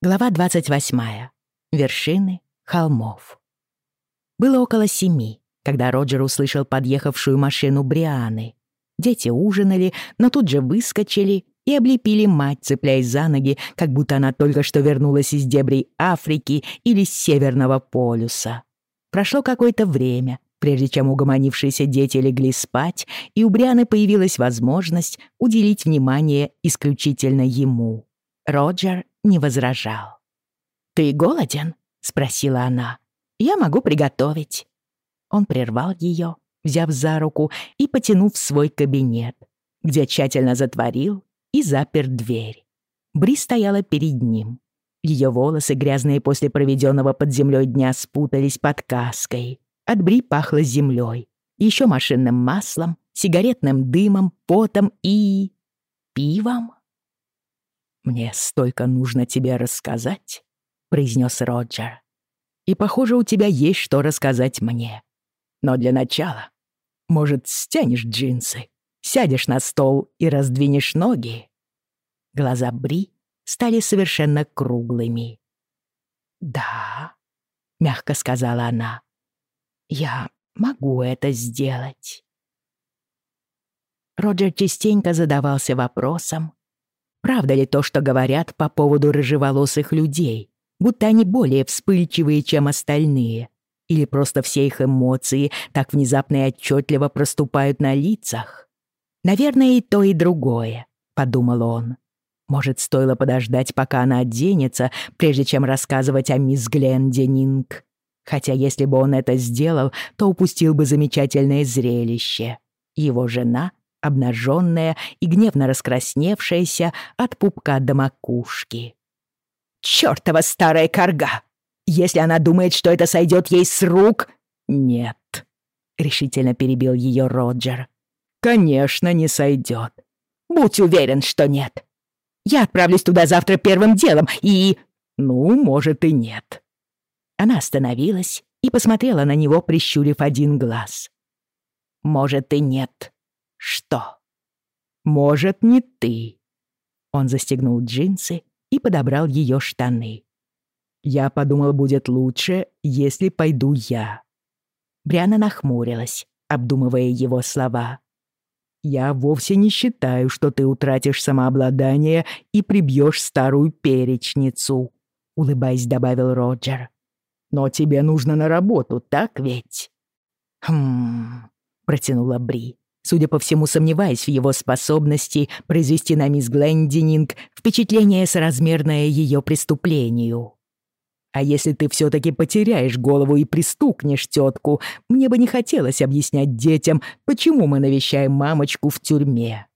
Глава 28. Вершины холмов. Было около семи, когда Роджер услышал подъехавшую машину Брианы. Дети ужинали, но тут же выскочили и облепили мать, цепляясь за ноги, как будто она только что вернулась из дебрей Африки или с Северного полюса. Прошло какое-то время, прежде чем угомонившиеся дети легли спать, и у Брианы появилась возможность уделить внимание исключительно ему. Роджер не возражал. «Ты голоден?» — спросила она. «Я могу приготовить». Он прервал ее, взяв за руку и потянув в свой кабинет, где тщательно затворил и запер дверь. Бри стояла перед ним. Ее волосы, грязные после проведенного под землей дня, спутались под каской. От Бри пахло землей, еще машинным маслом, сигаретным дымом, потом и... пивом. «Мне столько нужно тебе рассказать», — произнес Роджер. «И, похоже, у тебя есть что рассказать мне. Но для начала, может, стянешь джинсы, сядешь на стол и раздвинешь ноги?» Глаза Бри стали совершенно круглыми. «Да», — мягко сказала она, — «я могу это сделать». Роджер частенько задавался вопросом, Правда ли то, что говорят по поводу рыжеволосых людей, будто они более вспыльчивые, чем остальные? Или просто все их эмоции так внезапно и отчетливо проступают на лицах? Наверное, и то, и другое, подумал он. Может, стоило подождать, пока она оденется, прежде чем рассказывать о мисс Глендининг. Хотя если бы он это сделал, то упустил бы замечательное зрелище. Его жена обнаженная и гневно раскрасневшаяся от пупка до макушки. «Чёртова старая корга! Если она думает, что это сойдет ей с рук...» «Нет», — решительно перебил ее Роджер. «Конечно, не сойдет. Будь уверен, что нет. Я отправлюсь туда завтра первым делом и...» «Ну, может, и нет». Она остановилась и посмотрела на него, прищурив один глаз. «Может, и нет», «Что?» «Может, не ты». Он застегнул джинсы и подобрал ее штаны. «Я подумал, будет лучше, если пойду я». Бриана нахмурилась, обдумывая его слова. «Я вовсе не считаю, что ты утратишь самообладание и прибьешь старую перечницу», — улыбаясь, добавил Роджер. «Но тебе нужно на работу, так ведь?» «Хм...» — протянула Бри судя по всему, сомневаясь в его способности произвести на мисс Глендининг впечатление соразмерное ее преступлению. А если ты все-таки потеряешь голову и пристукнешь тетку, мне бы не хотелось объяснять детям, почему мы навещаем мамочку в тюрьме.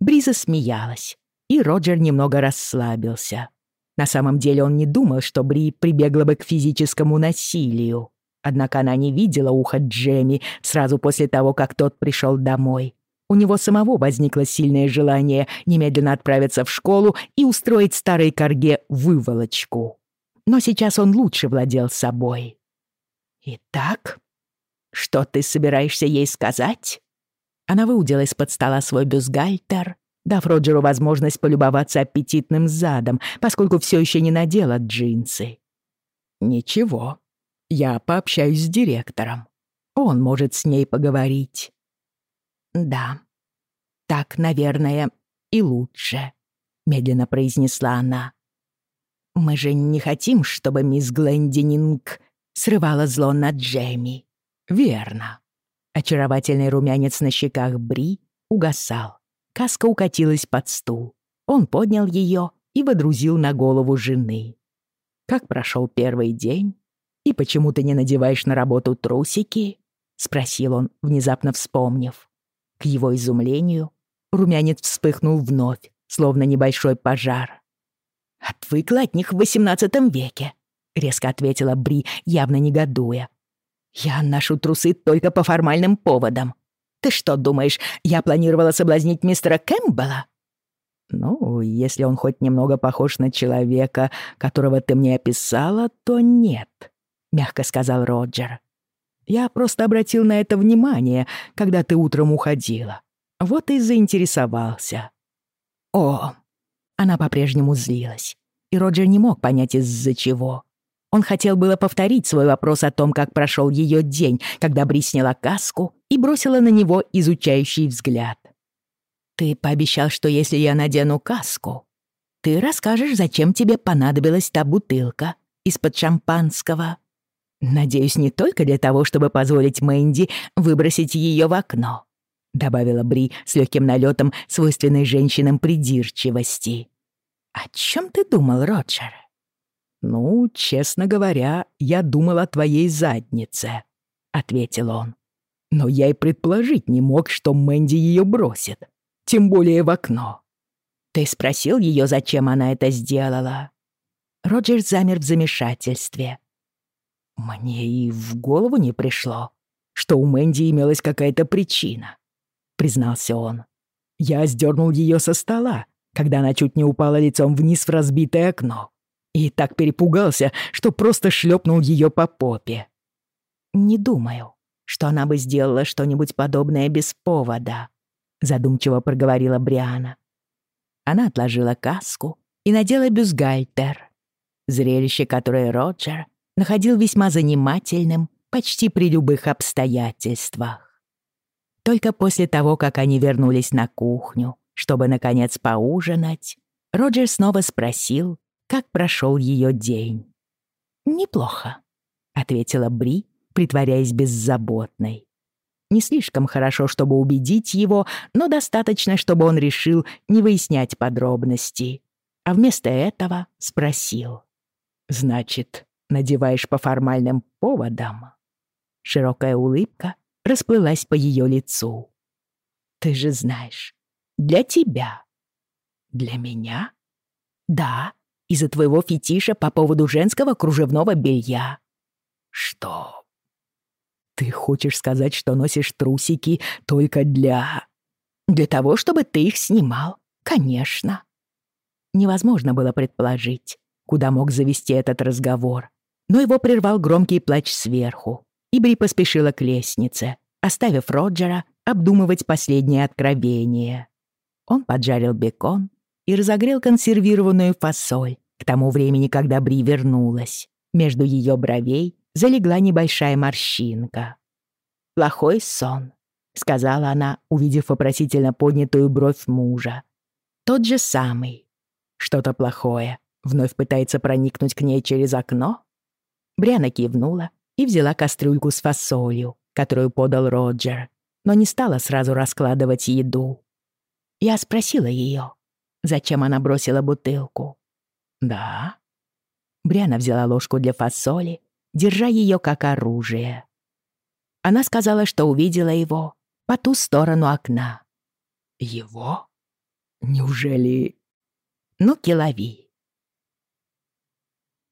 Бриза смеялась, и Роджер немного расслабился. На самом деле он не думал, что Бри прибегла бы к физическому насилию. Однако она не видела уха Джемми сразу после того, как тот пришел домой. У него самого возникло сильное желание немедленно отправиться в школу и устроить старой корге выволочку. Но сейчас он лучше владел собой. «Итак, что ты собираешься ей сказать?» Она выудила из-под стола свой бюстгальтер, дав Роджеру возможность полюбоваться аппетитным задом, поскольку все еще не надела джинсы. «Ничего», я пообщаюсь с директором. Он может с ней поговорить. Да, так, наверное, и лучше, медленно произнесла она. Мы же не хотим, чтобы мисс Глендининг срывала зло над Джейми. Верно. Очаровательный румянец на щеках Бри угасал. Каска укатилась под стул. Он поднял ее и водрузил на голову жены. Как прошел первый день? «И почему ты не надеваешь на работу трусики?» — спросил он, внезапно вспомнив. К его изумлению румянец вспыхнул вновь, словно небольшой пожар. «Отвыкла от них в XVIII веке», — резко ответила Бри, явно негодуя. «Я ношу трусы только по формальным поводам. Ты что, думаешь, я планировала соблазнить мистера Кэмпбелла?» «Ну, если он хоть немного похож на человека, которого ты мне описала, то нет», мягко сказал Роджер. «Я просто обратил на это внимание, когда ты утром уходила. Вот и заинтересовался». «О!» Она по-прежнему злилась. и Роджер не мог понять из-за чего. Он хотел было повторить свой вопрос о том, как прошел ее день, когда Бри сняла каску и бросила на него изучающий взгляд. «Ты пообещал, что если я надену каску, ты расскажешь, зачем тебе понадобилась та бутылка из-под шампанского. Надеюсь, не только для того, чтобы позволить Мэнди выбросить ее в окно», добавила Бри с легким налетом свойственной женщинам придирчивости. «О чем ты думал, Роджер?» «Ну, честно говоря, я думал о твоей заднице», — ответил он. «Но я и предположить не мог, что Мэнди ее бросит, тем более в окно». «Ты спросил ее, зачем она это сделала?» Роджер замер в замешательстве. «Мне и в голову не пришло, что у Мэнди имелась какая-то причина», — признался он. «Я сдернул ее со стола, когда она чуть не упала лицом вниз в разбитое окно и так перепугался, что просто шлепнул ее по попе. «Не думаю, что она бы сделала что-нибудь подобное без повода», задумчиво проговорила Бриана. Она отложила каску и надела бюстгальтер. Зрелище, которое Роджер находил весьма занимательным почти при любых обстоятельствах. Только после того, как они вернулись на кухню, чтобы, наконец, поужинать, Роджер снова спросил, как прошел ее день. «Неплохо», — ответила Бри, притворяясь беззаботной. Не слишком хорошо, чтобы убедить его, но достаточно, чтобы он решил не выяснять подробности. А вместо этого спросил. «Значит, надеваешь по формальным поводам?» Широкая улыбка расплылась по ее лицу. «Ты же знаешь, для тебя». «Для меня?» «Да, из-за твоего фетиша по поводу женского кружевного белья». «Что? Ты хочешь сказать, что носишь трусики только для...» «Для того, чтобы ты их снимал, конечно». Невозможно было предположить, куда мог завести этот разговор, но его прервал громкий плач сверху, и Бри поспешила к лестнице, оставив Роджера обдумывать последнее откровение. Он поджарил бекон и разогрел консервированную фасоль, к тому времени, когда Бри вернулась, между ее бровей залегла небольшая морщинка. «Плохой сон», — сказала она, увидев вопросительно поднятую бровь мужа. «Тот же самый. Что-то плохое. Вновь пытается проникнуть к ней через окно?» Бриана кивнула и взяла кастрюльку с фасолью, которую подал Роджер, но не стала сразу раскладывать еду. Я спросила ее, зачем она бросила бутылку. «Да?» Бриана взяла ложку для фасоли, держа ее как оружие. Она сказала, что увидела его по ту сторону окна. «Его? Неужели...» «Ну, килови».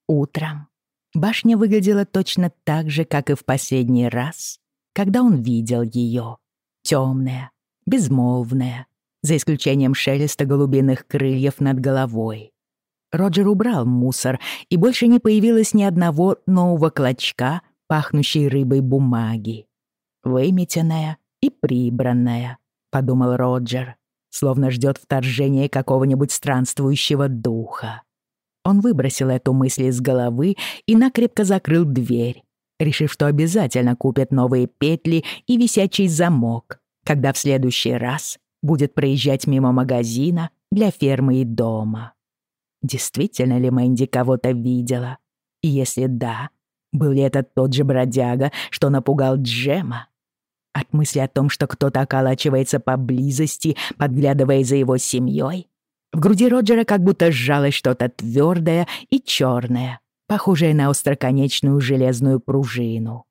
Утром башня выглядела точно так же, как и в последний раз, когда он видел ее. Темная, безмолвная, за исключением шелеста голубиных крыльев над головой. Роджер убрал мусор, и больше не появилось ни одного нового клочка, пахнущей рыбой бумаги. «Выметенная и прибранная», — подумал Роджер, словно ждет вторжения какого-нибудь странствующего духа. Он выбросил эту мысль из головы и накрепко закрыл дверь, решив, что обязательно купит новые петли и висячий замок, когда в следующий раз будет проезжать мимо магазина для фермы и дома. Действительно ли Мэнди кого-то видела? И если да, был ли это тот же бродяга, что напугал Джема? От мысли о том, что кто-то околачивается поблизости, подглядывая за его семьей, в груди Роджера как будто сжалось что-то твердое и черное, похожее на остроконечную железную пружину.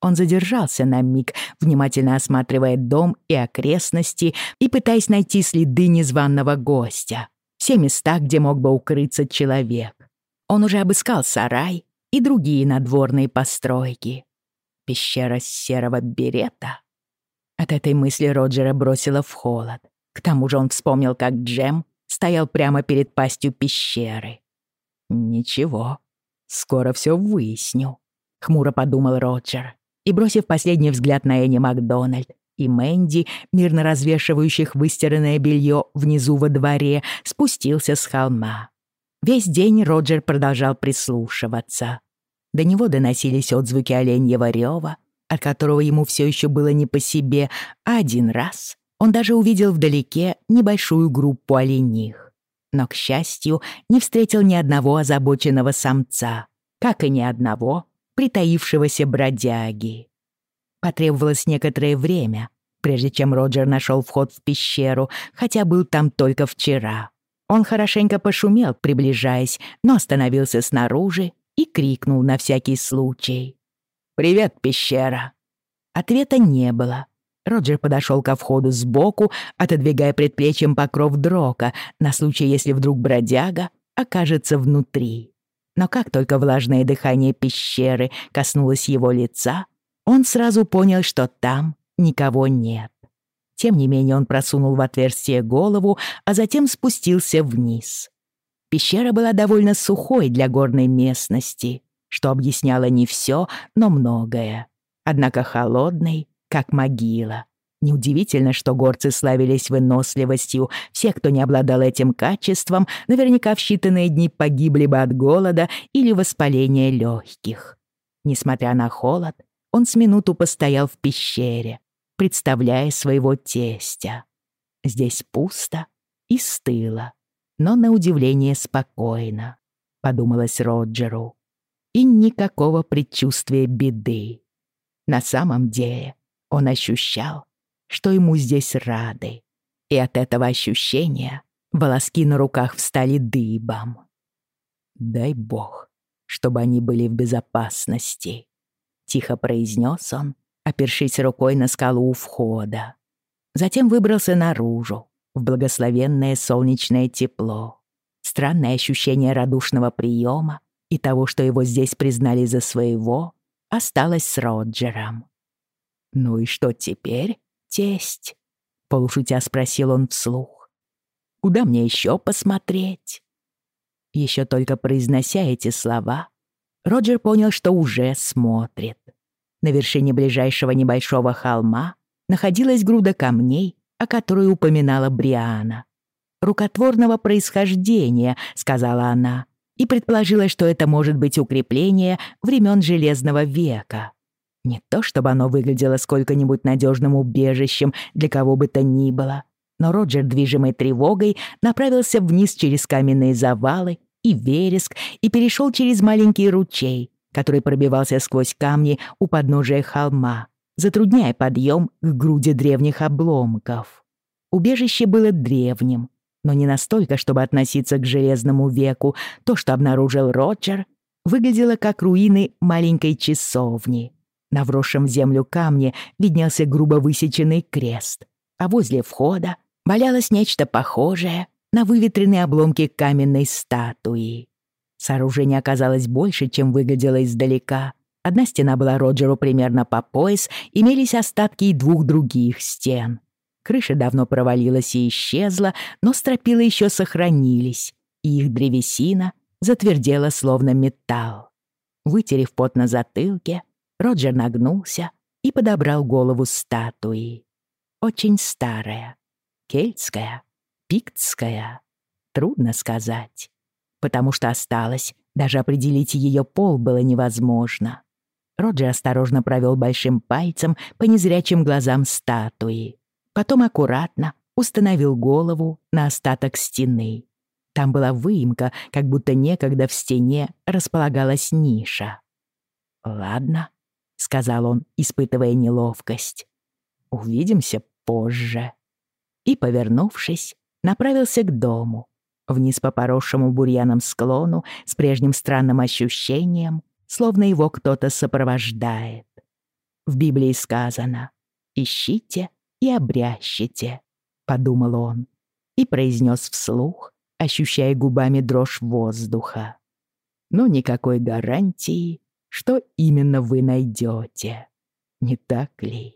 Он задержался на миг, внимательно осматривая дом и окрестности и пытаясь найти следы незваного гостя все места, где мог бы укрыться человек. Он уже обыскал сарай и другие надворные постройки. Пещера серого берета? От этой мысли Роджера бросило в холод. К тому же он вспомнил, как Джем стоял прямо перед пастью пещеры. «Ничего, скоро все выясню», — хмуро подумал Роджер. И, бросив последний взгляд на Энни Макдональд, и Мэнди, мирно развешивающих выстиранное белье внизу во дворе, спустился с холма. Весь день Роджер продолжал прислушиваться. До него доносились отзвуки оленьего рёва, от которого ему все еще было не по себе, а один раз он даже увидел вдалеке небольшую группу олених. Но, к счастью, не встретил ни одного озабоченного самца, как и ни одного притаившегося бродяги. Потребовалось некоторое время, прежде чем Роджер нашел вход в пещеру, хотя был там только вчера. Он хорошенько пошумел, приближаясь, но остановился снаружи и крикнул на всякий случай. «Привет, пещера!» Ответа не было. Роджер подошел ко входу сбоку, отодвигая предплечьем покров дрока на случай, если вдруг бродяга окажется внутри. Но как только влажное дыхание пещеры коснулось его лица, он сразу понял, что там никого нет. Тем не менее он просунул в отверстие голову, а затем спустился вниз. Пещера была довольно сухой для горной местности, что объясняло не все, но многое. Однако холодной, как могила. Неудивительно, что горцы славились выносливостью. Все, кто не обладал этим качеством, наверняка в считанные дни погибли бы от голода или воспаления легких. Несмотря на холод, он с минуту постоял в пещере, представляя своего тестя. Здесь пусто и стыло, но на удивление спокойно, подумалось Роджеру. И никакого предчувствия беды. На самом деле он ощущал, что ему здесь рады. И от этого ощущения волоски на руках встали дыбом. «Дай бог, чтобы они были в безопасности», — тихо произнес он, опершись рукой на скалу у входа. Затем выбрался наружу, в благословенное солнечное тепло. Странное ощущение радушного приема и того, что его здесь признали за своего, осталось с Роджером. «Ну и что теперь, тесть?» — полушутя спросил он вслух. «Куда мне еще посмотреть?» Еще только произнося эти слова, Роджер понял, что уже смотрит. На вершине ближайшего небольшого холма находилась груда камней, о которой упоминала Бриана. «Рукотворного происхождения», — сказала она, и предположила, что это может быть укрепление времен Железного века. Не то чтобы оно выглядело сколько-нибудь надежным убежищем для кого бы то ни было, но Роджер, движимый тревогой, направился вниз через каменные завалы и вереск и перешел через маленький ручей, который пробивался сквозь камни у подножия холма, затрудняя подъем к груди древних обломков. Убежище было древним, но не настолько, чтобы относиться к Железному веку. То, что обнаружил Роджер, выглядело как руины маленькой часовни. На вросшем в землю камне виднелся грубо высеченный крест, а возле входа валялось нечто похожее на выветренные обломки каменной статуи. Сооружение оказалось больше, чем выглядело издалека. Одна стена была Роджеру примерно по пояс, имелись остатки и двух других стен. Крыша давно провалилась и исчезла, но стропила еще сохранились, и их древесина затвердела словно металл. Вытерев пот на затылке, Роджер нагнулся и подобрал голову статуи. Очень старая, кельтская, пиктская. Трудно сказать, потому что осталось, даже определить ее пол было невозможно. Роджер осторожно провел большим пальцем по незрячим глазам статуи. Потом аккуратно установил голову на остаток стены. Там была выемка, как будто некогда в стене располагалась ниша. Ладно, — сказал он, испытывая неловкость. «Увидимся позже». И, повернувшись, направился к дому, вниз по поросшему бурьяном склону с прежним странным ощущением, словно его кто-то сопровождает. В Библии сказано «Ищите и обрящите», — подумал он и произнес вслух, ощущая губами дрожь воздуха. Но никакой гарантии что именно вы найдете. Не так ли?